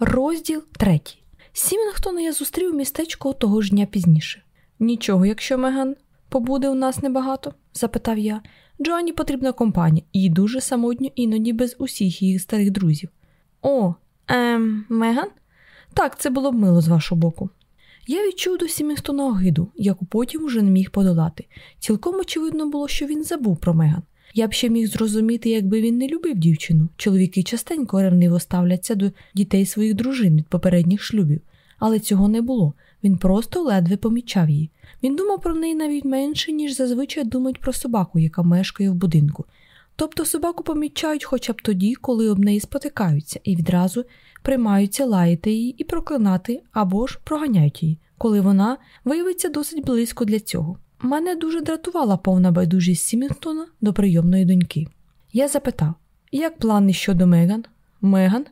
Розділ третій. Сімінгтона я зустрів містечко того ж дня пізніше. Нічого, якщо Меган побуде у нас небагато? запитав я. Джоанні потрібна компанія і дуже самотньо, іноді без усіх її старих друзів. О, ем, Меган? Так, це було б мило з вашого боку. Я відчув до Сімінгтона огиду, яку потім уже не міг подолати. Цілком очевидно було, що він забув про Меган. Я б ще міг зрозуміти, якби він не любив дівчину. Чоловіки частенько ревниво ставляться до дітей своїх дружин від попередніх шлюбів, але цього не було. Він просто ледве помічав її. Він думав про неї навіть менше, ніж зазвичай думають про собаку, яка мешкає в будинку. Тобто собаку помічають хоча б тоді, коли об неї спотикаються, і відразу приймаються лаяти її і проклинати або ж проганяють її, коли вона виявиться досить близько для цього. Мене дуже дратувала повна байдужість Сімінгтона до прийомної доньки. Я запитав, як плани щодо Меган? Меган?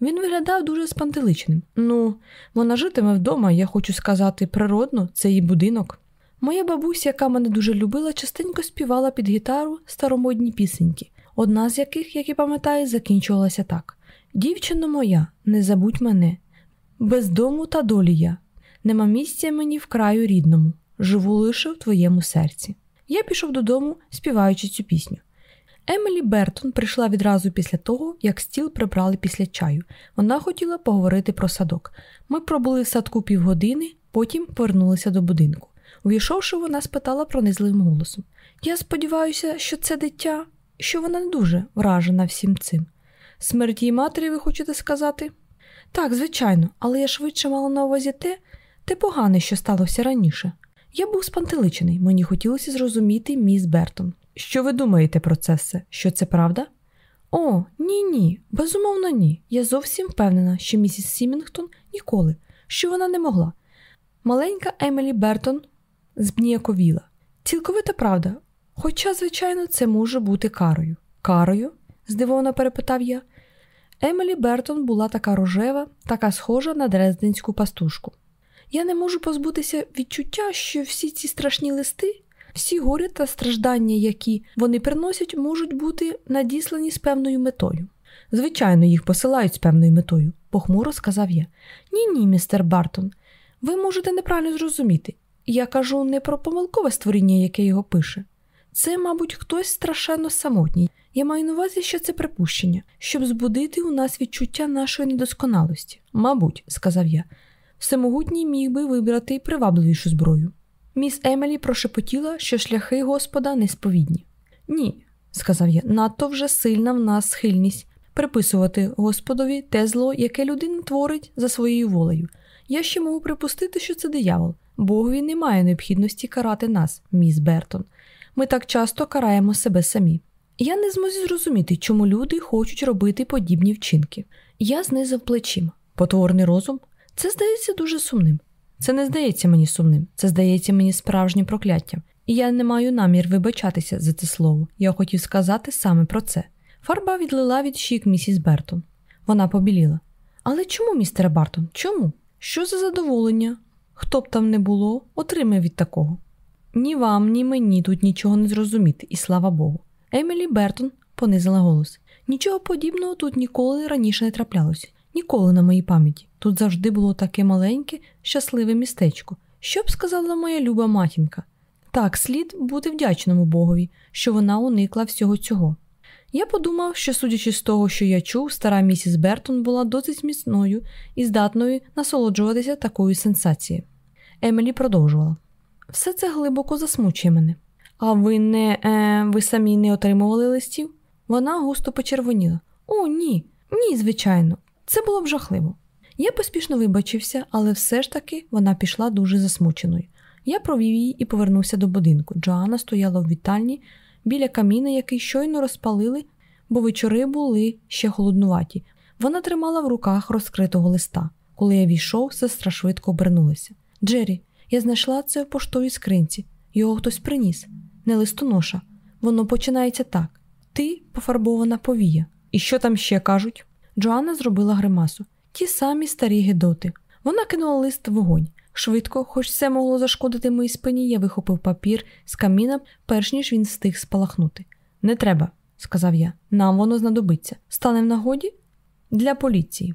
Він виглядав дуже спантеличним. Ну, вона житиме вдома, я хочу сказати, природно, це її будинок. Моя бабуся, яка мене дуже любила, частенько співала під гітару старомодні пісеньки, одна з яких, як і пам'ятаю, закінчувалася так: Дівчино моя, не забудь мене, без дому та долі я, нема місця мені в краю рідному живу лише в твоєму серці. Я пішов додому, співаючи цю пісню. Емілі Бертон прийшла відразу після того, як стіл прибрали після чаю. Вона хотіла поговорити про садок. Ми пробули в садку півгодини, потім повернулися до будинку. Увійшовши, вона спитала пронизливим голосом: Я сподіваюся, що це дитя, що вона не дуже вражена всім цим. Смерть її матері, ви хочете сказати? Так, звичайно, але я швидше мала на увазі те, те погане, що сталося раніше. Я був спантеличений, мені хотілося зрозуміти міс Бертон. Що ви думаєте про це все? Що це правда? О, ні, ні, безумовно, ні. Я зовсім впевнена, що місіс Сімінгтон ніколи, що вона не могла. Маленька Емілі Бертон збніяковіла. Цілковита правда. Хоча, звичайно, це може бути карою. Карою? здивовано перепитав я. Емілі Бертон була така рожева, така схожа на дрезденську пастушку. Я не можу позбутися відчуття, що всі ці страшні листи, всі горі та страждання, які вони приносять, можуть бути надіслані з певною метою. Звичайно, їх посилають з певною метою, похмуро сказав я. Ні, ні, містер Бартон, ви можете неправильно зрозуміти. Я кажу не про помилкове створіння, яке його пише. Це, мабуть, хтось страшенно самотній. Я маю на увазі, що це припущення, щоб збудити у нас відчуття нашої недосконалості. Мабуть, сказав я всемогутній міг би вибрати привабливішу зброю. Міс Емелі прошепотіла, що шляхи Господа несповідні. Ні, сказав я, надто вже сильна в нас схильність приписувати Господові те зло, яке людина творить за своєю волею. Я ще можу припустити, що це диявол. Богові немає необхідності карати нас, міс Бертон. Ми так часто караємо себе самі. Я не зможу зрозуміти, чому люди хочуть робити подібні вчинки. Я знизав плечима. Потворний розум це здається дуже сумним. Це не здається мені сумним, це здається мені справжнім прокляттям. І я не маю намір вибачатися за це слово. Я хотів сказати саме про це. Фарба відлила від щік місіс Бертон. Вона побіліла. Але чому, містере Бартон? Чому? Що за задоволення? Хто б там не було, отримає від такого. Ні вам, ні мені тут нічого не зрозуміти, і слава Богу. Емілі Бертон понизила голос. Нічого подібного тут ніколи раніше не траплялося. Ніколи на моїй пам'яті. Тут завжди було таке маленьке, щасливе містечко. Що б сказала моя люба матінка? Так, слід бути вдячному Богові, що вона уникла всього цього. Я подумав, що, судячи з того, що я чув, стара місіс Бертон була досить міцною і здатною насолоджуватися такою сенсацією. Емілі продовжувала. Все це глибоко засмучує мене. А ви не е, ви самі не отримували листів? Вона густо почервоніла. О, ні, ні, звичайно. Це було б жахливо. Я поспішно вибачився, але все ж таки вона пішла дуже засмученою. Я провів її і повернувся до будинку. Джоанна стояла в вітальні біля каміна, який щойно розпалили, бо вечори були ще холоднуваті. Вона тримала в руках розкритого листа. Коли я війшов, сестра швидко обернулася. Джері, я знайшла це в поштовій скринці. Його хтось приніс, не листоноша. Воно починається так: ти пофарбована повія. І що там ще кажуть? Джоанна зробила гримасу. Ті самі старі гедоти. Вона кинула лист в вогонь. Швидко, хоч це могло зашкодити моїй спині, я вихопив папір з каміна, перш ніж він встиг спалахнути. Не треба, сказав я. Нам воно знадобиться. Стане в нагоді? Для поліції.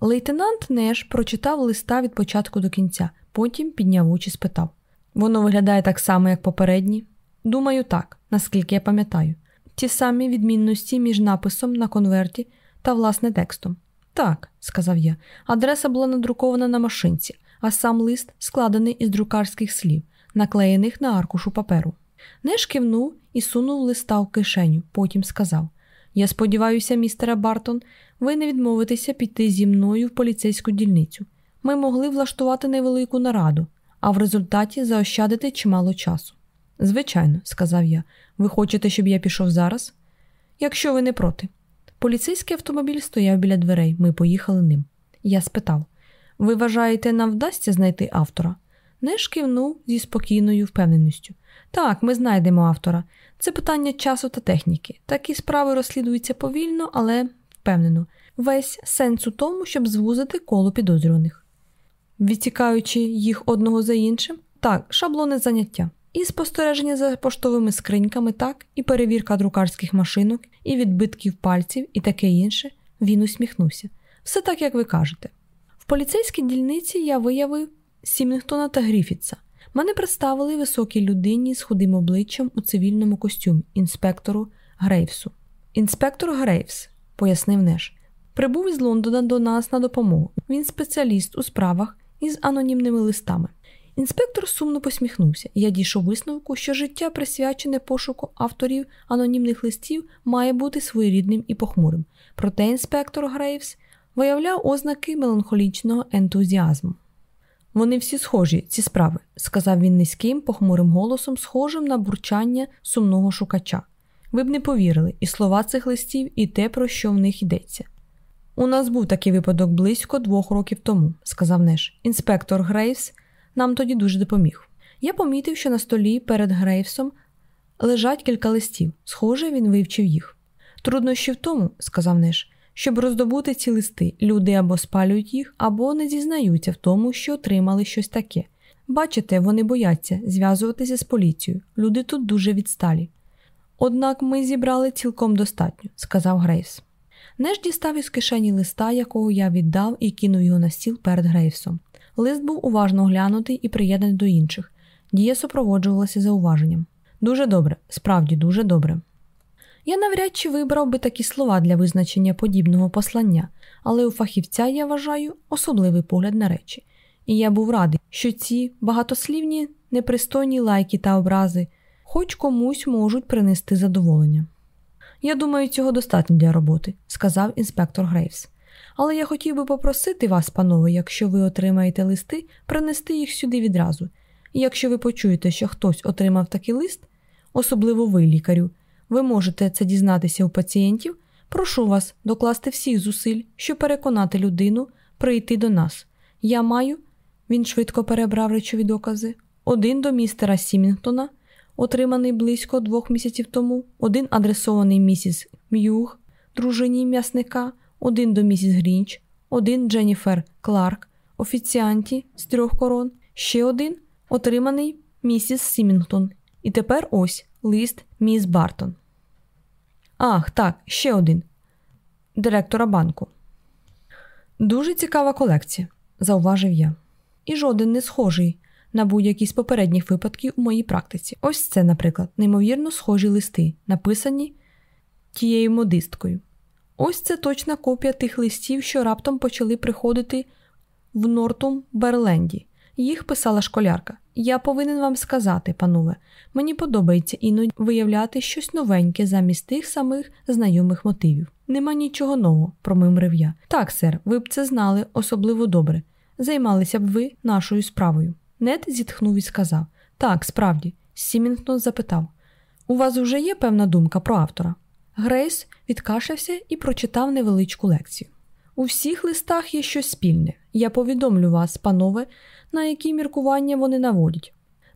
Лейтенант Неш прочитав листа від початку до кінця, потім підняв очі спитав: Воно виглядає так само, як попередні? Думаю, так, наскільки я пам'ятаю. Ті самі відмінності між написом на конверті та власне текстом. Так, сказав я, адреса була надрукована на машинці, а сам лист складений із друкарських слів, наклеєних на аркушу паперу. Неш кивнув і сунув листа в кишеню, потім сказав: Я сподіваюся, містере Бартон, ви не відмовитеся піти зі мною в поліцейську дільницю. Ми могли влаштувати невелику нараду, а в результаті заощадити чимало часу. Звичайно, сказав я, ви хочете, щоб я пішов зараз? Якщо ви не проти. Поліцейський автомобіль стояв біля дверей, ми поїхали ним. Я спитав: ви вважаєте, нам вдасться знайти автора? Неш кивнув зі спокійною впевненістю. Так, ми знайдемо автора. Це питання часу та техніки. Такі справи розслідуються повільно, але впевнено. Весь сенс у тому, щоб звузити коло підозрюваних. Відтікаючи їх одного за іншим, так, шаблони заняття. І спостереження за поштовими скриньками, так, і перевірка друкарських машинок, і відбитків пальців, і таке інше, він усміхнувся. Все так, як ви кажете. В поліцейській дільниці я виявив Сімінгтона та Гріфітса. Мене представили високій людині з худим обличчям у цивільному костюмі, інспектору Грейвсу. Інспектор Грейвс, пояснив Неш, прибув із Лондона до нас на допомогу. Він спеціаліст у справах із анонімними листами. Інспектор сумно посміхнувся, я дійшов висновку, що життя, присвячене пошуку авторів анонімних листів, має бути своєрідним і похмурим. Проте інспектор Грейвс виявляв ознаки меланхолічного ентузіазму. Вони всі схожі, ці справи, сказав він низьким, похмурим голосом, схожим на бурчання сумного шукача. Ви б не повірили і слова цих листів, і те, про що в них йдеться. У нас був такий випадок близько двох років тому, сказав Неш. Інспектор Грейвс нам тоді дуже допоміг. Я помітив, що на столі перед Грейвсом лежать кілька листів. Схоже, він вивчив їх. Труднощі в тому, сказав Неш, щоб роздобути ці листи, люди або спалюють їх, або не зізнаються в тому, що отримали щось таке. Бачите, вони бояться зв'язуватися з поліцією. Люди тут дуже відсталі. Однак ми зібрали цілком достатньо, сказав Грейвс. Неш дістав із кишені листа, якого я віддав, і кинув його на стіл перед Грейвсом. Лист був уважно оглянутий і приєднаний до інших. Дія супроводжувалася зауваженням. Дуже добре, справді дуже добре. Я навряд чи вибрав би такі слова для визначення подібного послання, але у фахівця я вважаю особливий погляд на речі, і я був радий, що ці багатослівні, непристойні лайки та образи хоч комусь можуть принести задоволення. Я думаю, цього достатньо для роботи, сказав інспектор Грейвс. Але я хотів би попросити вас, панове, якщо ви отримаєте листи, принести їх сюди відразу. І якщо ви почуєте, що хтось отримав такий лист, особливо ви, лікарю, ви можете це дізнатися у пацієнтів, прошу вас докласти всіх зусиль, щоб переконати людину прийти до нас. Я маю, він швидко перебрав речові докази, один до містера Сімінгтона, отриманий близько двох місяців тому, один адресований місіс М'юг, дружині м'ясника, один до місіс Грінч, один Дженніфер Кларк, офіціанті з трьох корон, ще один отриманий місіс Сімінгтон. І тепер ось лист міс Бартон. Ах, так, ще один директора банку. Дуже цікава колекція, зауважив я. І жоден не схожий на будь-який з попередніх випадків у моїй практиці. Ось це, наприклад, неймовірно схожі листи, написані тією модисткою. Ось це точна копія тих листів, що раптом почали приходити в Нортум Берленді. Їх писала школярка. Я повинен вам сказати, панове, мені подобається іноді виявляти щось новеньке замість тих самих знайомих мотивів. Нема нічого нового, промимрив я. Так, сер, ви б це знали особливо добре. Займалися б ви нашою справою. Нед зітхнув і сказав: Так, справді, Сімінгтон запитав: У вас вже є певна думка про автора? Грейс відкашлявся і прочитав невеличку лекцію. У всіх листах є щось спільне. Я повідомлю вас, панове, на які міркування вони наводять.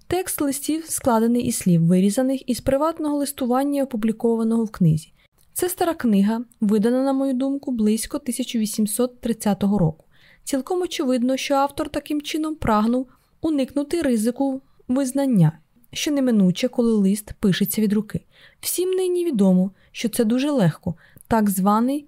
Текст листів складений із слів, вирізаних із приватного листування, опублікованого в книзі. Це стара книга, видана, на мою думку, близько 1830 року. Цілком очевидно, що автор таким чином прагнув уникнути ризику визнання, що неминуче, коли лист пишеться від руки. Всім нині відомо, що це дуже легко, так званий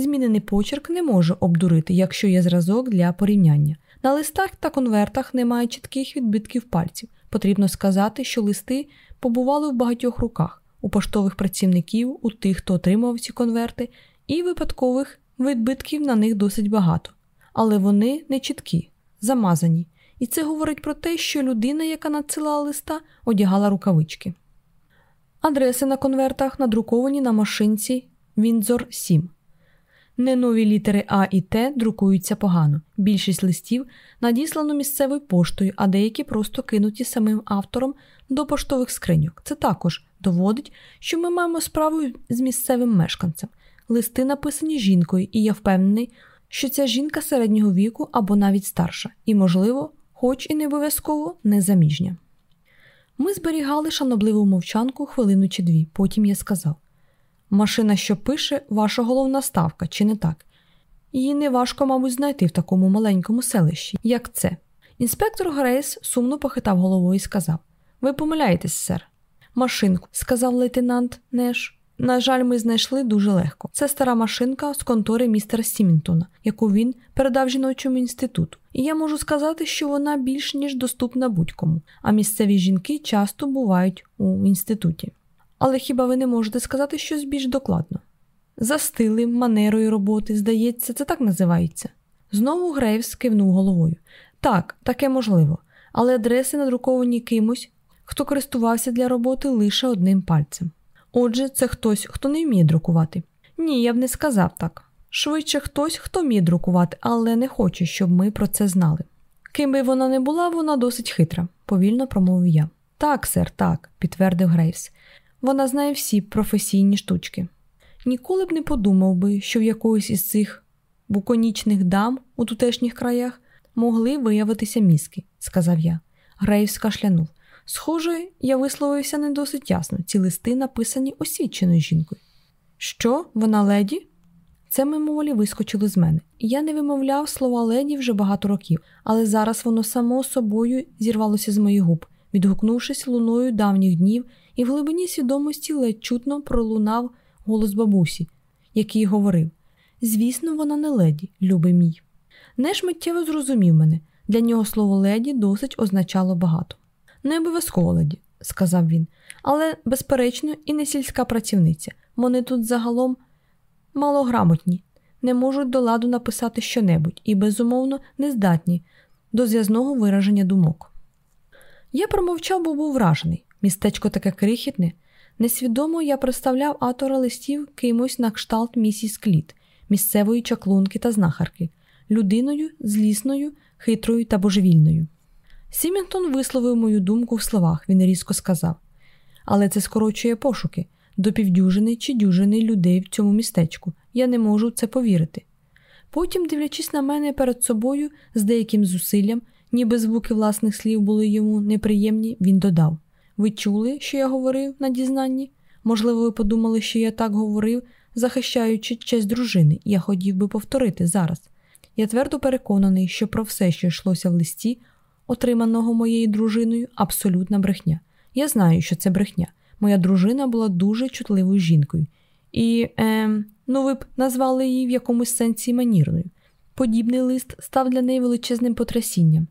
Змінений почерк не може обдурити, якщо є зразок для порівняння. На листах та конвертах немає чітких відбитків пальців. Потрібно сказати, що листи побували в багатьох руках у поштових працівників, у тих, хто отримав ці конверти, і випадкових відбитків на них досить багато. Але вони не чіткі, замазані. І це говорить про те, що людина, яка надсилала листа, одягала рукавички. Адреси на конвертах надруковані на машинці Віндзор 7. Не нові літери А і Т друкуються погано. Більшість листів надіслано місцевою поштою, а деякі просто кинуті самим автором до поштових скриньок. Це також доводить, що ми маємо справу з місцевим мешканцем. Листи написані жінкою, і я впевнений, що ця жінка середнього віку або навіть старша, і, можливо, хоч і не обов'язково незаміжня. Ми зберігали шанобливу мовчанку хвилину чи дві, потім я сказав Машина, що пише, ваша головна ставка, чи не так? Її неважко, мабуть, знайти в такому маленькому селищі, як це. Інспектор Грейс сумно похитав головою і сказав Ви помиляєтесь, сер. Машинку, сказав лейтенант Неш. На жаль, ми знайшли дуже легко. Це стара машинка з контори містера Сімінтона, яку він передав жіночому інституту. І я можу сказати, що вона більш ніж доступна будь-кому, а місцеві жінки часто бувають у інституті. Але хіба ви не можете сказати щось більш докладно? За стилем, манерою роботи, здається, це так називається. Знову Грейвс кивнув головою. Так, таке можливо, але адреси надруковані кимось, хто користувався для роботи лише одним пальцем. Отже, це хтось, хто не вміє друкувати. Ні, я б не сказав так. Швидше хтось, хто вміє друкувати, але не хоче, щоб ми про це знали. Ким би вона не була, вона досить хитра, повільно промовив я. Так, сер, так, підтвердив Грейвс. Вона знає всі професійні штучки. Ніколи б не подумав би, що в якоїсь із цих буконічних дам у тутешніх краях могли виявитися мізки, сказав я. Грейвс кашлянув. Схоже, я висловився не досить ясно. Ці листи написані освіченою жінкою. Що, вона леді? Це мимоволі вискочило з мене. Я не вимовляв слова леді вже багато років, але зараз воно само собою зірвалося з моїх губ, відгукнувшись луною давніх днів, і в глибині свідомості ледь чутно пролунав голос бабусі, який говорив: Звісно, вона не леді, любий мій. Неш миттєво зрозумів мене. Для нього слово леді досить означало багато. Не обов'язково леді, сказав він, але, безперечно, і не сільська працівниця. Вони тут загалом малограмотні, не можуть до ладу написати щонебудь і, безумовно, не здатні до зв'язного вираження думок. Я промовчав, бо був вражений. Містечко таке крихітне. Несвідомо я представляв автора листів кимось на кшталт місіс Кліт, місцевої чаклунки та знахарки, людиною злісною, хитрою та божевільною. Сімінтон висловив мою думку в словах, він різко сказав. Але це скорочує пошуки до півдюжини чи дюжини людей в цьому містечку. Я не можу в це повірити. Потім, дивлячись на мене перед собою з деяким зусиллям, ніби звуки власних слів були йому неприємні, він додав: Ви чули, що я говорив на дізнанні? Можливо, ви подумали, що я так говорив, захищаючи честь дружини, я хотів би повторити зараз. Я твердо переконаний, що про все, що йшлося в листі, отриманого моєю дружиною, абсолютна брехня. Я знаю, що це брехня. Моя дружина була дуже чутливою жінкою, і, е, ну ви б назвали її в якомусь сенсі манірною. Подібний лист став для неї величезним потрясінням,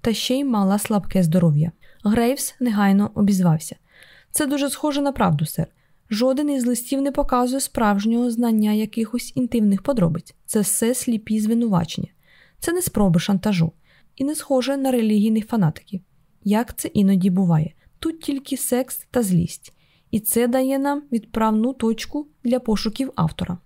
та ще й мала слабке здоров'я. Грейвс негайно обізвався. Це дуже схоже на правду, сер. Жоден із листів не показує справжнього знання якихось інтимних подробиць. Це все сліпі звинувачення. Це не спроби шантажу і не схоже на релігійних фанатиків. Як це іноді буває? Тут тільки секс та злість, і це дає нам відправну точку для пошуків автора.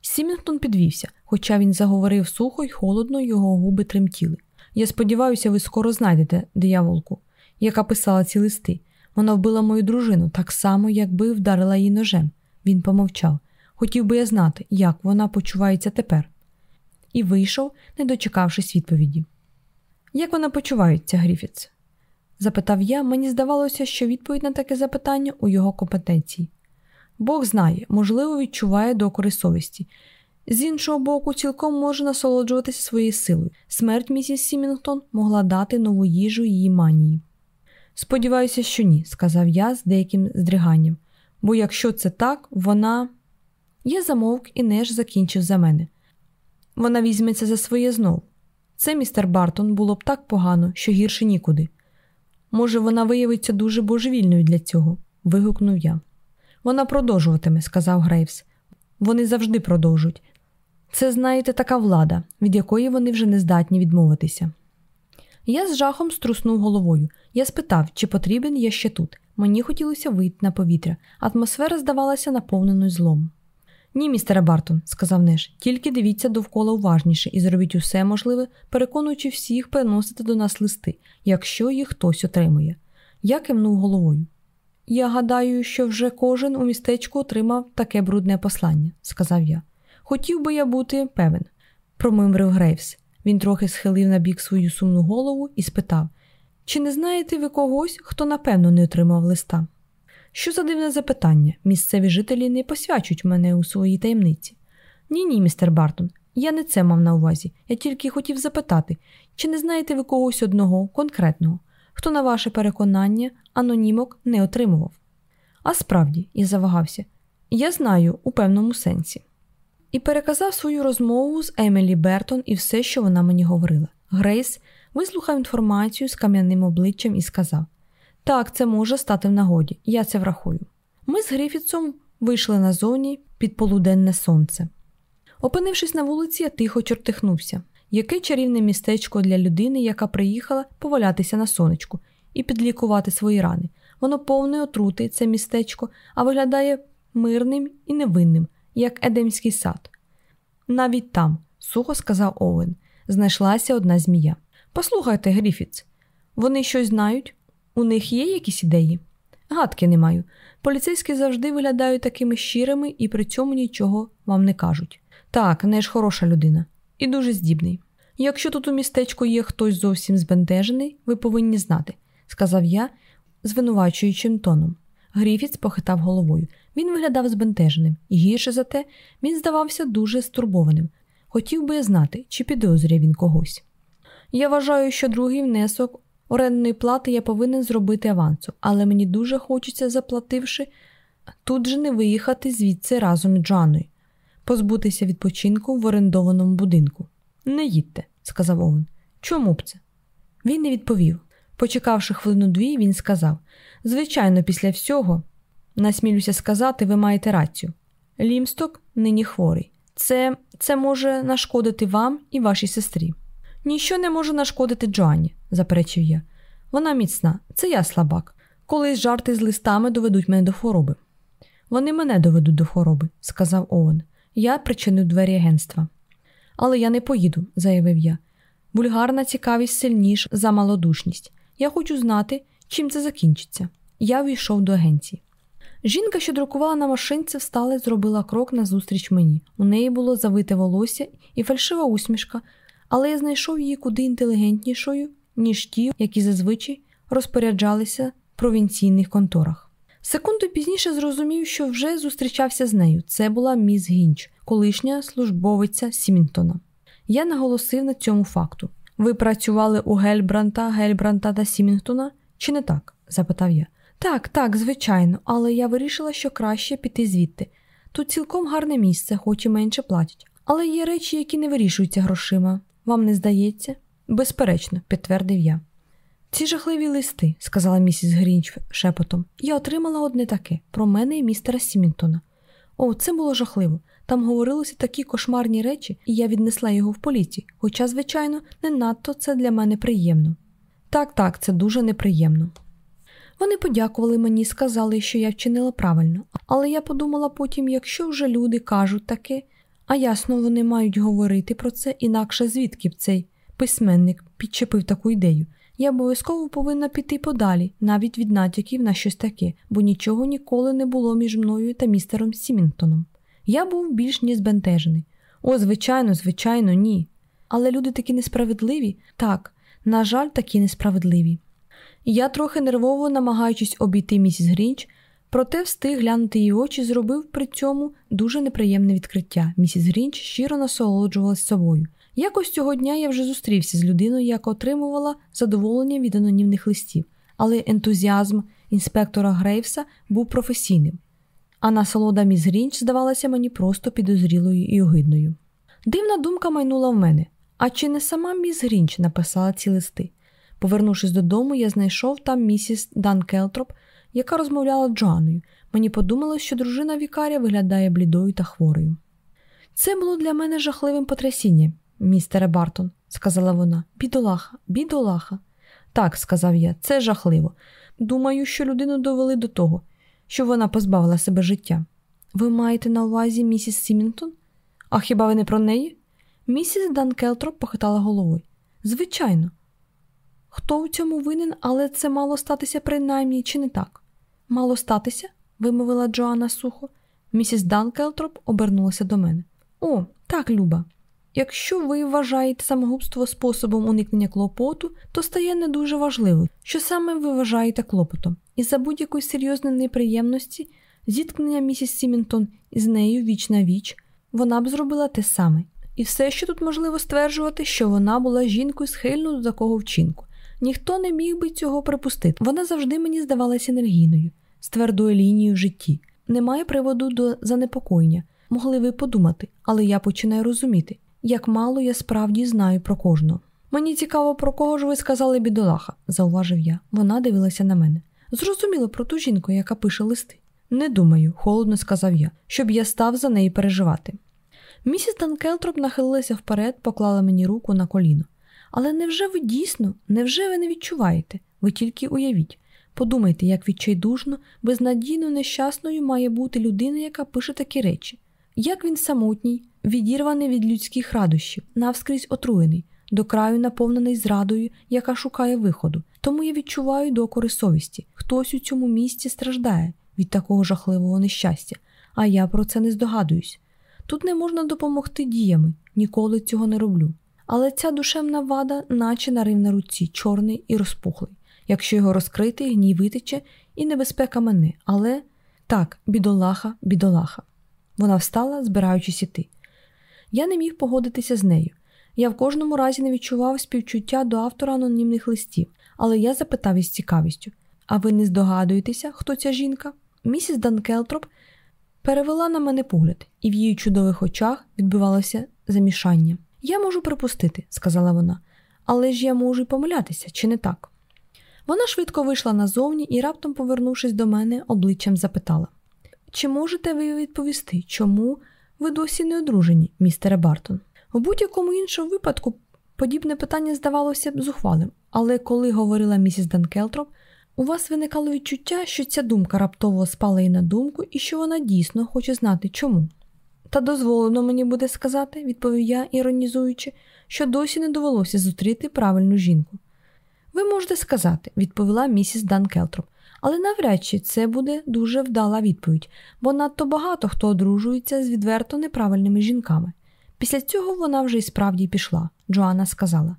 Сімінгтон підвівся, хоча він заговорив сухо й холодно, його губи тремтіли. Я сподіваюся, ви скоро знайдете дияволку, яка писала ці листи. Вона вбила мою дружину так само, якби вдарила її ножем. Він помовчав. Хотів би я знати, як вона почувається тепер. І вийшов, не дочекавшись відповіді. Як вона почувається, Гріфіц? запитав я, мені здавалося, що відповідь на таке запитання у його компетенції. Бог знає, можливо, відчуває докори совісті. З іншого боку, цілком може насолоджуватися своєю силою. Смерть місіс Сімінгтон могла дати нову їжу її манії. Сподіваюся, що ні, сказав я з деяким здриганням, бо якщо це так, вона. Я замовк і Неш закінчив за мене. Вона візьметься за своє знов. Це, містер Бартон, було б так погано, що гірше нікуди. Може, вона виявиться дуже божевільною для цього, вигукнув я. Вона продовжуватиме, сказав Грейвс. Вони завжди продовжують. Це, знаєте, така влада, від якої вони вже не здатні відмовитися. Я з жахом струснув головою. Я спитав, чи потрібен я ще тут. Мені хотілося вийти на повітря, атмосфера здавалася наповненою злом. Ні, містере Бартон, сказав Неш, тільки дивіться довкола уважніше і зробіть усе можливе, переконуючи всіх приносити до нас листи, якщо їх хтось отримує. Я кивнув головою. Я гадаю, що вже кожен у містечку отримав таке брудне послання, сказав я. Хотів би я бути певен, промимрив Грейвс. Він трохи схилив на бік свою сумну голову і спитав: Чи не знаєте ви когось, хто напевно не отримав листа? Що за дивне запитання? Місцеві жителі не посвячують мене у своїй таємниці. Ні, ні, містер Бартон, я не це мав на увазі. Я тільки хотів запитати, чи не знаєте ви когось одного конкретного, хто, на ваше переконання, анонімок не отримував? А справді, я завагався, я знаю у певному сенсі. І переказав свою розмову з Емілі Бертон і все, що вона мені говорила. Грейс вислухав інформацію з кам'яним обличчям і сказав: Так, це може стати в нагоді, я це врахую. Ми з Грифітсом вийшли назовні під полуденне сонце. Опинившись на вулиці, я тихо чортихнувся. Яке чарівне містечко для людини, яка приїхала повалятися на сонечку і підлікувати свої рани. Воно повне отрути, це містечко, а виглядає мирним і невинним, як Едемський сад. Навіть там, сухо сказав Оуен, знайшлася одна змія. Послухайте, Гріфітс, вони щось знають? У них є якісь ідеї? Гадки не маю. Поліцейські завжди виглядають такими щирими і при цьому нічого вам не кажуть. Так, не ж хороша людина і дуже здібний. Якщо тут у містечку є хтось зовсім збентежений, ви повинні знати, сказав я звинувачуючим тоном. Гріфіц похитав головою. Він виглядав збентеженим, і гірше за те, він здавався дуже стурбованим. Хотів би знати, чи підозрює він когось. Я вважаю, що другий внесок орендної плати я повинен зробити авансу, але мені дуже хочеться, заплативши, тут же не виїхати звідси разом з Джаною, позбутися відпочинку в орендованому будинку. Не їдьте, сказав Овен. Чому б це? Він не відповів. Почекавши хвилину дві, він сказав: Звичайно, після всього, насмілюся сказати, ви маєте рацію. Лімсток нині хворий. Це це може нашкодити вам і вашій сестрі. Ніщо не може нашкодити Джоанні, заперечив я. Вона міцна, це я слабак. Колись жарти з листами доведуть мене до хвороби. Вони мене доведуть до хвороби, сказав Оуен. Я причинив двері агентства. Але я не поїду, заявив я. Вульгарна цікавість сильніш за малодушність. Я хочу знати, чим це закінчиться. Я війшов до агенції. Жінка, що друкувала на машинці, встала і зробила крок назустріч мені. У неї було завите волосся і фальшива усмішка, але я знайшов її куди інтелігентнішою, ніж ті, які зазвичай розпоряджалися в провінційних конторах. Секунду пізніше зрозумів, що вже зустрічався з нею. Це була міс Гінч, колишня службовиця Сімінтона. Я наголосив на цьому факту. Ви працювали у Гельбранта, Гельбранта та Сімінтона, чи не так? запитав я. Так, так, звичайно, але я вирішила, що краще піти звідти. Тут цілком гарне місце, хоч і менше платять. Але є речі, які не вирішуються грошима. Вам не здається? Безперечно, підтвердив я. Ці жахливі листи, сказала місіс Грінч шепотом, я отримала одне таке про мене і містера Сімінтона. О, це було жахливо. Там говорилися такі кошмарні речі, і я віднесла його в поліцію, хоча, звичайно, не надто це для мене приємно. Так, так, це дуже неприємно. Вони подякували мені, сказали, що я вчинила правильно, але я подумала потім, якщо вже люди кажуть таке, а ясно, вони мають говорити про це, інакше звідки б цей письменник підчепив таку ідею. Я обов'язково повинна піти подалі, навіть від натяків на щось таке, бо нічого ніколи не було між мною та містером Сімінтоном. Я був більш ніж збентежений. О, звичайно, звичайно, ні. Але люди такі несправедливі, так, на жаль, такі несправедливі. Я трохи нервово намагаючись обійти місіс Грінч, проте встиг глянути її очі, зробив при цьому дуже неприємне відкриття. Місіс Грінч щиро насолоджувалась собою. Якось цього дня я вже зустрівся з людиною, яка отримувала задоволення від анонімних листів, але ентузіазм інспектора Грейвса був професійним. а насолода міс Грінч здавалася мені просто підозрілою і огидною. Дивна думка майнула в мене. А чи не сама міс Грінч написала ці листи? Повернувшись додому, я знайшов там місіс Дан Келтроп, яка розмовляла з Джоанною. Мені подумалось, що дружина Вікарія виглядає блідою та хворою. Це було для мене жахливим потрясінням, містере Бартон, сказала вона. Бідолаха, бідолаха. Так, сказав я, це жахливо. Думаю, що людину довели до того, що вона позбавила себе життя. Ви маєте на увазі місіс Сімінтон? А хіба ви не про неї? Місіс Дан Келтроп похитала головою. Звичайно. Хто у цьому винен, але це мало статися принаймні, чи не так? Мало статися? вимовила Джоанна сухо. Місіс Дан Келтроп обернулася до мене. О, так, люба. Якщо ви вважаєте самогубство способом уникнення клопоту, то стає не дуже важливо, що саме ви вважаєте клопотом, і за будь-якої серйозної неприємності, зіткнення місіс Сімінтон із нею віч на віч, вона б зробила те саме. І все, що тут можливо стверджувати, що вона була жінкою схильною до такого вчинку. Ніхто не міг би цього припустити. Вона завжди мені здавалася енергійною, з твердою лінією в житті. Немає приводу до занепокоєння. Могли ви подумати, але я починаю розуміти, як мало я справді знаю про кожного. Мені цікаво, про кого ж ви сказали бідолаха, зауважив я. Вона дивилася на мене. Зрозуміло про ту жінку, яка пише листи. Не думаю, холодно сказав я, щоб я став за неї переживати. Місіс Данкелтроп нахилилася вперед, поклала мені руку на коліно. Але невже ви дійсно, невже ви не відчуваєте? Ви тільки уявіть. Подумайте, як відчайдушно, безнадійно нещасною має бути людина, яка пише такі речі. Як він самотній, відірваний від людських радощів, навскрізь отруєний, до краю наповнений зрадою, яка шукає виходу. Тому я відчуваю докори совісті. Хтось у цьому місці страждає від такого жахливого нещастя, а я про це не здогадуюсь. Тут не можна допомогти діями, ніколи цього не роблю. Але ця душевна вада, наче нарив на руці, чорний і розпухлий. Якщо його розкрити, гній витече і небезпека мене. Але так, бідолаха, бідолаха. Вона встала, збираючись іти. Я не міг погодитися з нею. Я в кожному разі не відчував співчуття до автора анонімних листів, але я запитав із цікавістю: А ви не здогадуєтеся, хто ця жінка? Місіс Данкелтроп перевела на мене погляд, і в її чудових очах відбивалося замішання. Я можу припустити, сказала вона, але ж я можу й помилятися, чи не так? Вона швидко вийшла назовні і, раптом, повернувшись до мене, обличчям запитала: Чи можете ви відповісти, чому ви досі не одружені, містере Бартон? У будь-якому іншому випадку подібне питання здавалося б зухвалим, але коли говорила місіс Данкелтроп, у вас виникало відчуття, що ця думка раптово спала їй на думку і що вона дійсно хоче знати чому. Та дозволено мені буде сказати, відповів я, іронізуючи, що досі не довелося зустріти правильну жінку. Ви можете сказати, відповіла місіс Дан Келтроп, але навряд чи це буде дуже вдала відповідь, бо надто багато хто одружується з відверто неправильними жінками. Після цього вона вже й справді пішла. Джоанна сказала: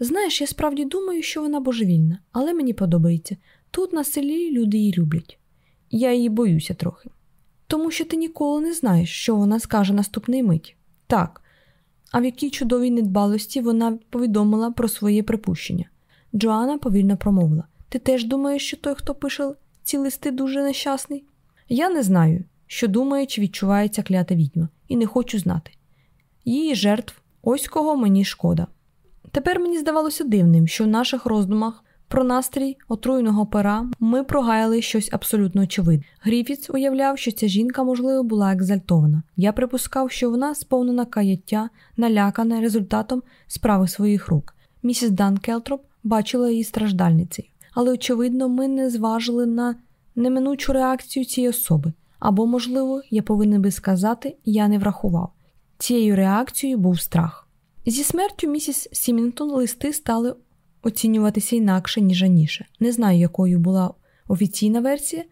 Знаєш, я справді думаю, що вона божевільна, але мені подобається. Тут на селі люди її люблять. Я її боюся трохи. Тому що ти ніколи не знаєш, що вона скаже наступний мить. Так. А в якій чудовій недбалості вона повідомила про своє припущення. Джоанна повільно промовила: Ти теж думаєш, що той, хто пише ці листи, дуже нещасний? Я не знаю, що думає, чи відчувається клята відьма, і не хочу знати. Її жертв, ось кого мені шкода. Тепер мені здавалося дивним, що в наших роздумах про настрій отруйного пера ми прогаяли щось абсолютно очевидне. Гріфіц уявляв, що ця жінка, можливо, була екзальтована. Я припускав, що вона сповнена каяття, налякана результатом справи своїх рук. Місіс Дан Келтроп бачила її страждальницею, але, очевидно, ми не зважили на неминучу реакцію цієї особи. Або, можливо, я повинен би сказати, я не врахував. Цією реакцією був страх. Зі смертю місіс Сімінтон листи стали оцінюватися інакше, ніж раніше. Не знаю, якою була офіційна версія.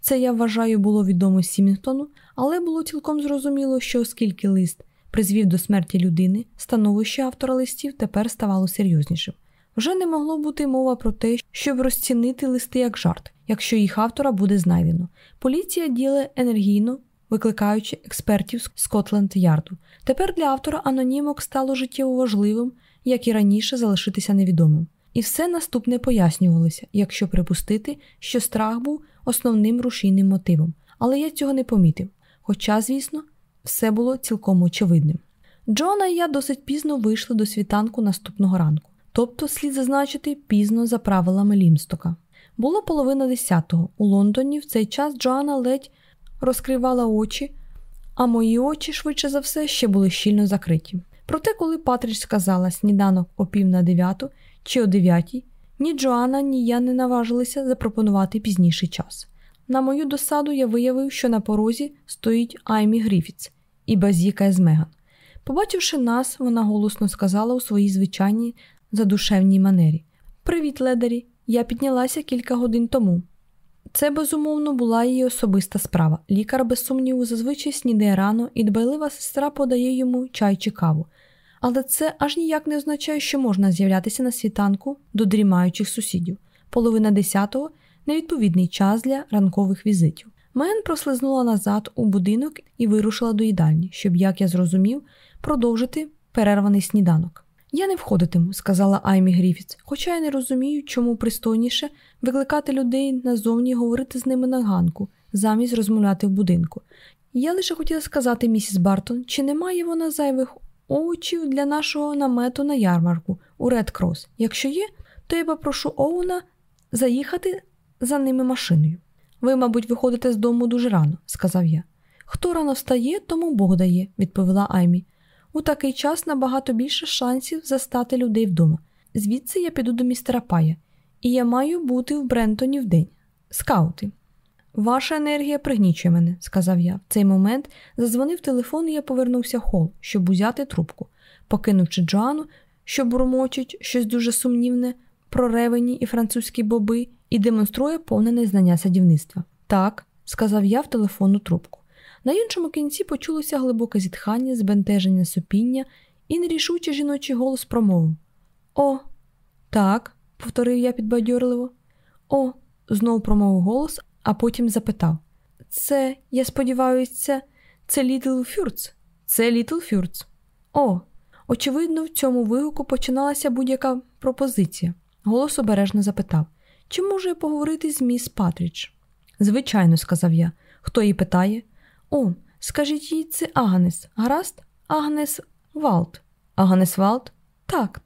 Це я вважаю було відомо Сімінтону, але було цілком зрозуміло, що оскільки лист призвів до смерті людини, становище автора листів тепер ставало серйознішим. Вже не могло бути мова про те, щоб розцінити листи як жарт, якщо їх автора буде знайдено. Поліція діє енергійно, викликаючи експертів з Скотленд Ярду. Тепер для автора анонімок стало життєво важливим, як і раніше залишитися невідомим. І все наступне пояснювалося, якщо припустити, що страх був основним рушійним мотивом. але я цього не помітив. Хоча, звісно, все було цілком очевидним. Джона і я досить пізно вийшли до світанку наступного ранку, тобто, слід зазначити, пізно за правилами Лімстока. Було половина десятого. У Лондоні в цей час Джоанна ледь розкривала очі, а мої очі, швидше за все, ще були щільно закриті. Проте, коли Патріч сказала сніданок о пів на дев'яту чи о дев'ятій, ні Джоанна, ні я не наважилися запропонувати пізніший час. На мою досаду я виявив, що на порозі стоїть Аймі Гріфіц і базікає з Меган. Побачивши нас, вона голосно сказала у своїй звичайній задушевній манері: Привіт, ледарі! Я піднялася кілька годин тому. Це, безумовно, була її особиста справа. Лікар, без сумніву, зазвичай снідає рано, і дбайлива сестра подає йому чай чи каву. Але це аж ніяк не означає, що можна з'являтися на світанку до дрімаючих сусідів. Половина десятого невідповідний час для ранкових візитів. Мен прослизнула назад у будинок і вирушила до їдальні, щоб, як я зрозумів, продовжити перерваний сніданок. Я не входитиму, сказала Аймі Гріфіц, хоча я не розумію, чому пристойніше викликати людей назовні і говорити з ними на ганку, замість розмовляти в будинку. Я лише хотіла сказати місіс Бартон, чи немає вона зайвих овочів для нашого намету на ярмарку у Ред Крос. Якщо є, то я попрошу Оуна заїхати за ними машиною. Ви, мабуть, виходите з дому дуже рано, сказав я. Хто рано встає, тому Бог дає, відповіла Аймі. У такий час набагато більше шансів застати людей вдома. Звідси я піду до містера Пая, і я маю бути в Брентоні в день. Скаути. Ваша енергія пригнічує мене, сказав я. В цей момент зазвонив телефон, і я повернувся в хол, щоб узяти трубку, покинувши Джоану, що бурмочить щось дуже сумнівне про ревені і французькі боби, і демонструє повне незнання садівництва. Так, сказав я в телефонну трубку. На іншому кінці почулося глибоке зітхання, збентеження сопіння і нерішучий жіночий голос промовив. О, так, повторив я підбадьорливо. О, знов промовив голос, а потім запитав: Це, я сподіваюся, це Літл Фюрц? Це Літл Фюрц. О, очевидно, в цьому вигуку починалася будь-яка пропозиція. Голос обережно запитав: Чи можу я поговорити з міс Патріч? Звичайно, сказав я. Хто її питає? О, скажіть їй, це Агнес. Гаразд? Агнес Валт. Агнес Валт? Так.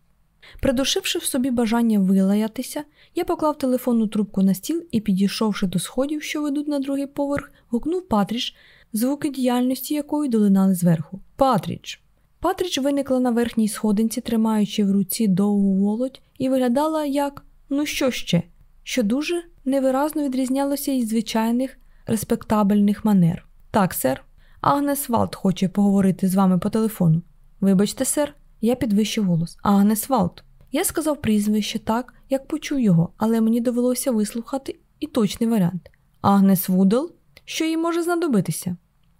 Придушивши в собі бажання вилаятися, я поклав телефонну трубку на стіл і, підійшовши до сходів, що ведуть на другий поверх, гукнув Патріч, звуки діяльності якої долинали зверху. Патріч. Патріч виникла на верхній сходинці, тримаючи в руці довгу володь, і виглядала як ну що ще, що дуже невиразно відрізнялося із звичайних респектабельних манер. Так, сер, Агнес Валт хоче поговорити з вами по телефону. Вибачте, сер, я підвищив голос. Агнес Валт. Я сказав прізвище так, як почув його, але мені довелося вислухати і точний варіант. Агнес Вудел, що їй може знадобитися.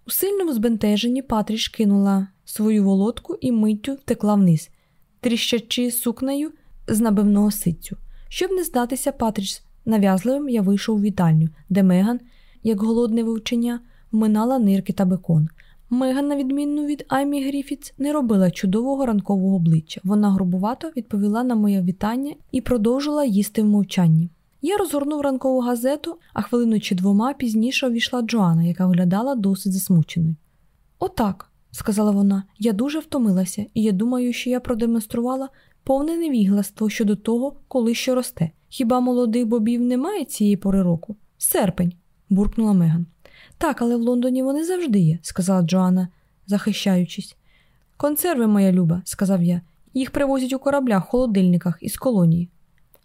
У сильному збентеженні Патрідж кинула свою володку і миттю втекла вниз, тріщачи сукнею з набивного ситцю. Щоб не здатися Патрідж нав'язливим, я вийшов у вітальню, де Меган, як голодне вовченя, вминала нирки та бекон. Меган, на відміну від Аймі Гріфітс, не робила чудового ранкового обличчя. Вона грубувато відповіла на моє вітання і продовжила їсти в мовчанні. Я розгорнув ранкову газету, а хвилину чи двома пізніше увійшла Джоанна, яка виглядала досить засмученою. Отак, сказала вона, я дуже втомилася, і я думаю, що я продемонструвала повне невігластво щодо того, коли що росте. Хіба молодих бобів немає цієї пори року? Серпень, буркнула Меган. Так, але в Лондоні вони завжди є, сказала Джоанна, захищаючись. Консерви, моя люба, сказав я, їх привозять у кораблях, холодильниках із колонії.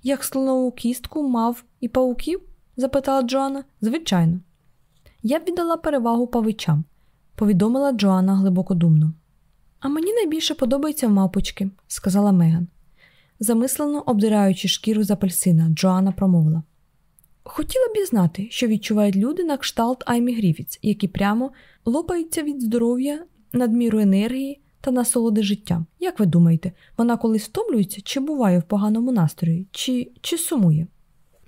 Як слонову кістку мав і пауків? запитала Джоанна. Звичайно. Я б віддала перевагу павичам, повідомила Джоанна глибокодумно. А мені найбільше подобаються мавпочки, сказала Меган. Замислено обдираючи шкіру з апельсина, Джоанна промовила. Хотіла б і знати, що відчувають люди на кшталт Аймі Гріфіц, які прямо лопаються від здоров'я, надміру енергії та насолоди життям. Як ви думаєте, вона колись втомлюється чи буває в поганому настрої, чи, чи сумує?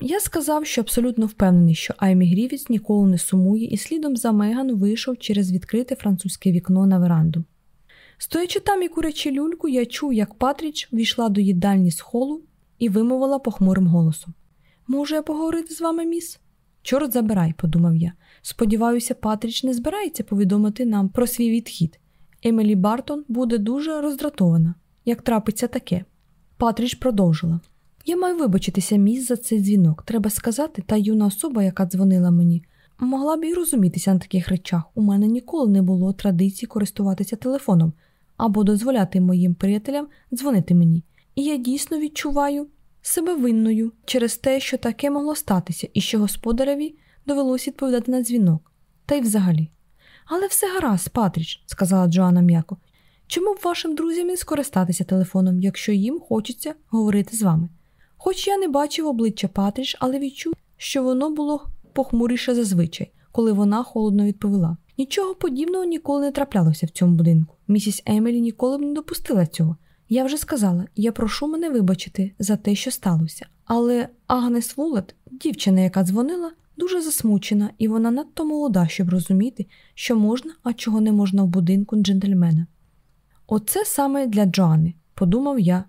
Я сказав, що абсолютно впевнений, що Аймі Гріфіц ніколи не сумує, і слідом за Меган вийшов через відкрите французьке вікно на веранду. Стоячи там і курячи люльку, я чув, як Патріч війшла до їдальні з холу і вимовила похмурим голосом. Можу я поговорити з вами, міс? Чорт забирай, подумав я. Сподіваюся, Патріч не збирається повідомити нам про свій відхід. Емілі Бартон буде дуже роздратована, як трапиться таке. Патріч продовжила. Я маю вибачитися міс за цей дзвінок. Треба сказати, та юна особа, яка дзвонила мені, могла б і розумітися на таких речах. У мене ніколи не було традиції користуватися телефоном або дозволяти моїм приятелям дзвонити мені. І я дійсно відчуваю себе винною через те, що таке могло статися, і що господареві довелося відповідати на дзвінок. Та й взагалі. Але все гаразд, Патріч, сказала Джоанна м'яко. Чому б вашим друзям не скористатися телефоном, якщо їм хочеться говорити з вами? Хоч я не бачив обличчя Патріч, але відчув, що воно було похмуріше зазвичай, коли вона холодно відповіла. Нічого подібного ніколи не траплялося в цьому будинку. Місіс Емілі ніколи б не допустила цього. Я вже сказала, я прошу мене вибачити за те, що сталося. Але Агнес Вулет, дівчина, яка дзвонила, дуже засмучена, і вона надто молода, щоб розуміти, що можна, а чого не можна в будинку джентльмена. Оце саме для Джоанни, подумав я,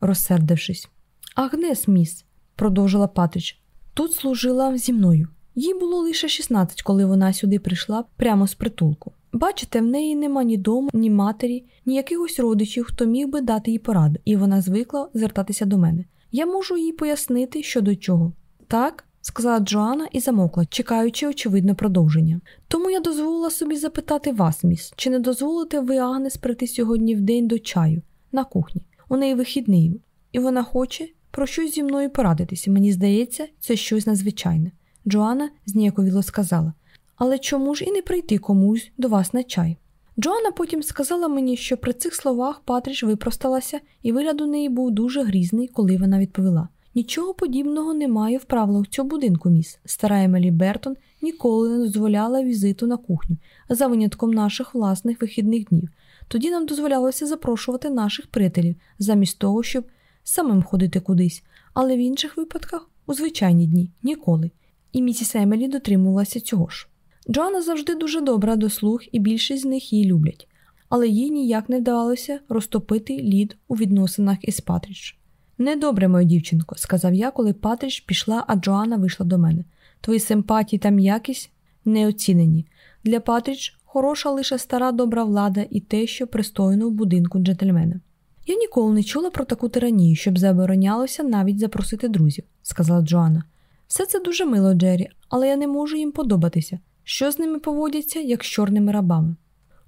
розсердившись. Агнес, міс, продовжила Патріч, тут служила зі мною. Їй було лише 16, коли вона сюди прийшла прямо з притулку. Бачите, в неї нема ні дому, ні матері, ні якихось родичів, хто міг би дати їй пораду, і вона звикла звертатися до мене. Я можу їй пояснити, що до чого. Так, сказала Джоанна і замовкла, чекаючи, очевидно, продовження. Тому я дозволила собі запитати вас, міс, чи не дозволите ви Агнес прийти сьогодні в день до чаю на кухні? У неї вихідний, і вона хоче про щось зі мною порадитися. Мені здається, це щось надзвичайне. Джоанна зніяковіло сказала. Але чому ж і не прийти комусь до вас на чай? Джоанна потім сказала мені, що при цих словах Патріч випросталася, і вигляд у неї був дуже грізний, коли вона відповіла: Нічого подібного немає в правилах цього будинку, міс. Стара Емелі Бертон ніколи не дозволяла візити на кухню, за винятком наших власних вихідних днів. Тоді нам дозволялося запрошувати наших приятелів, замість того, щоб самим ходити кудись, але в інших випадках, у звичайні дні, ніколи. І місіс Емелі дотримувалася цього ж. Джоанна завжди дуже добра до слуг, і більшість з них її люблять, але їй ніяк не вдавалося розтопити лід у відносинах із Патрідж. Недобре, моя дівчинко, сказав я, коли Патріч пішла, а Джоанна вийшла до мене. Твої симпатії та м'якість неоцінені. Для Патріч хороша лише стара добра влада і те, що пристойно в будинку джентльмена. Я ніколи не чула про таку тиранію, щоб заборонялося навіть запросити друзів, сказала Джоанна. Все це дуже мило, Джері, але я не можу їм подобатися. Що з ними поводяться, як з чорними рабами?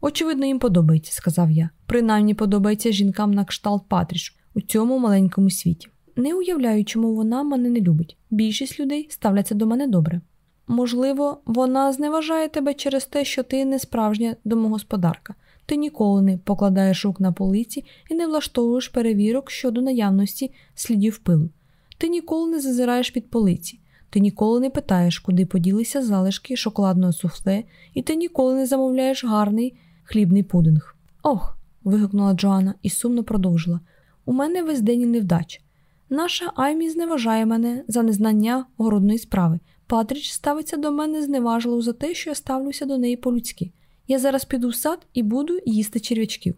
Очевидно, їм подобається, сказав я. Принаймні подобається жінкам на кшталт Патріш у цьому маленькому світі. Не уявляю, чому вона мене не любить. Більшість людей ставляться до мене добре. Можливо, вона зневажає тебе через те, що ти не справжня домогосподарка. Ти ніколи не покладаєш рук на полиці і не влаштовуєш перевірок щодо наявності слідів пилу. Ти ніколи не зазираєш під полиці. Ти ніколи не питаєш, куди поділися залишки шоколадного суфле, і ти ніколи не замовляєш гарний хлібний пудинг. Ох. вигукнула Джоанна і сумно продовжила. У мене весь день і невдач. Наша Аймі зневажає мене за незнання городної справи. Патріч ставиться до мене зневажливо за те, що я ставлюся до неї по-людськи. Я зараз піду в сад і буду їсти черв'ячків.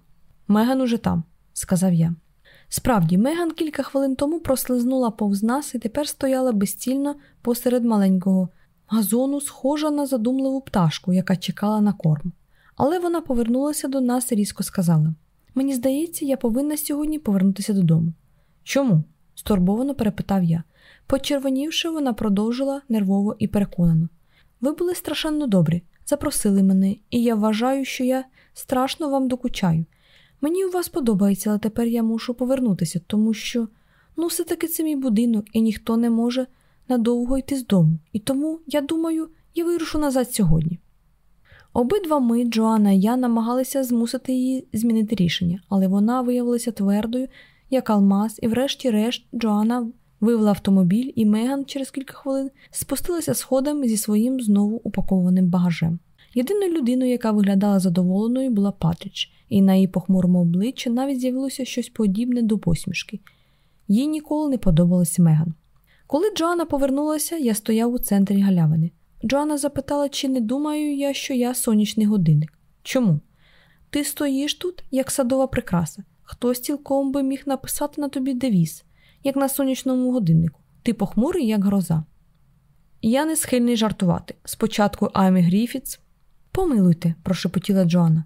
Меган уже там, сказав я. Справді, Меган кілька хвилин тому прослизнула повз нас і тепер стояла безцільно посеред маленького газону, схожа на задумливу пташку, яка чекала на корм. Але вона повернулася до нас і різко сказала: Мені здається, я повинна сьогодні повернутися додому. Чому? стурбовано перепитав я. Почервонівши, вона продовжила нервово і переконано. Ви були страшенно добрі, запросили мене, і я вважаю, що я страшно вам докучаю. Мені у вас подобається, але тепер я мушу повернутися, тому що, ну, все-таки це мій будинок, і ніхто не може надовго йти з дому. І тому, я думаю, я вирушу назад сьогодні. Обидва ми, Джоанна і я, намагалися змусити її змінити рішення, але вона виявилася твердою, як алмаз, і, врешті-решт, Джоанна вивела автомобіль, і Меган через кілька хвилин спустилася сходами зі своїм знову упакованим багажем. Єдиною людиною, яка виглядала задоволеною, була Патріч, і на її похмурому обличчі навіть з'явилося щось подібне до посмішки. Їй ніколи не подобалася Меган. Коли Джоанна повернулася, я стояв у центрі галявини. Джоанна запитала, чи не думаю я, що я сонячний годинник. Чому? Ти стоїш тут, як садова прикраса. Хтось цілком би міг написати на тобі девіз, як на сонячному годиннику. Ти похмурий, як гроза. Я не схильний жартувати. Спочатку Аймі Гріфітс. Помилуйте, прошепотіла Джоанна.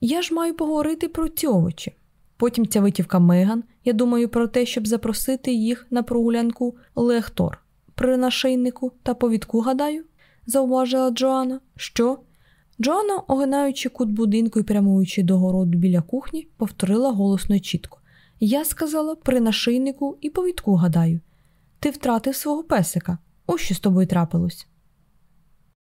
Я ж маю поговорити про ці овочі. Потім ця витівка Меган. Я думаю про те, щоб запросити їх на прогулянку Лехтор. При нашийнику та повідку, гадаю, зауважила Джоанна. Що? Джоанна, огинаючи кут будинку і прямуючи до городу біля кухні, повторила голосно чітко. Я сказала при нашийнику і повідку, гадаю. Ти втратив свого песика. Ось що з тобою трапилось.